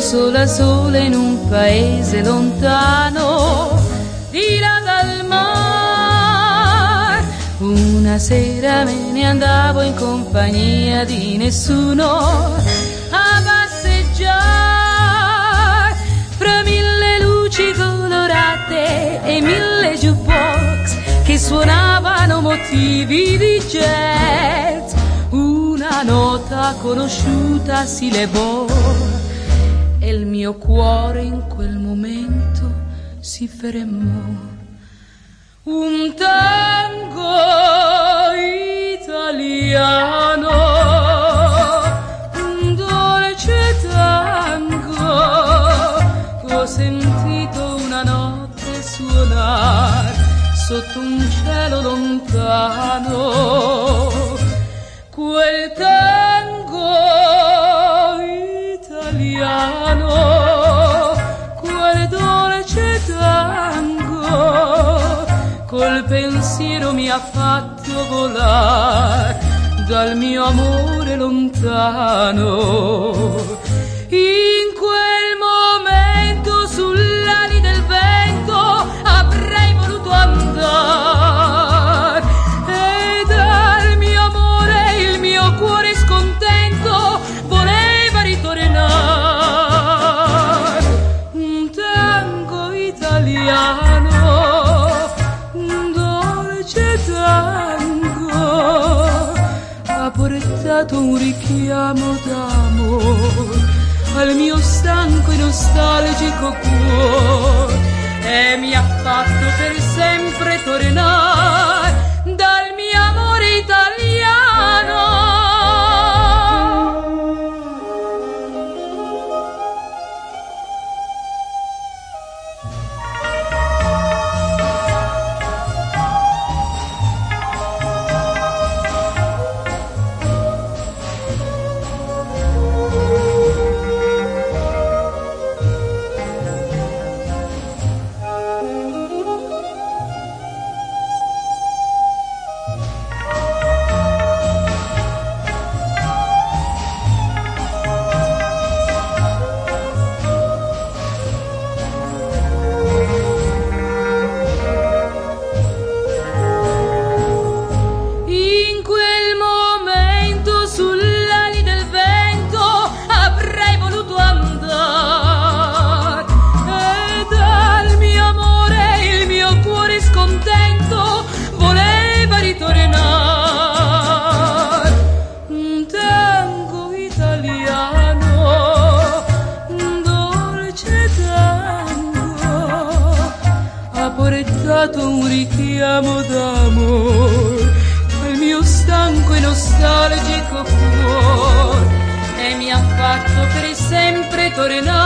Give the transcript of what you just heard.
sola sola in un paese lontano, di là dal mare. Una sera me ne andavo in compagnia di nessuno a passeggiare fra mille luci colorate e mille jukebox che suonavano motivi di jazz. Una nota conosciuta si levò il mio cuore in quel momento si fermò. Un tango italiano, un dolce tango, ho sentito una notte suonare sotto un cielo lontano. Quel tango col pensiero mi ha fatto volare dal mio amore lontano. In portato un richiamo d'amore al mio stanco e nostalgico cuore portato un richiamo d'amore al mio stanco e nostalgico cuore. E mi ha fatto per sempre tornare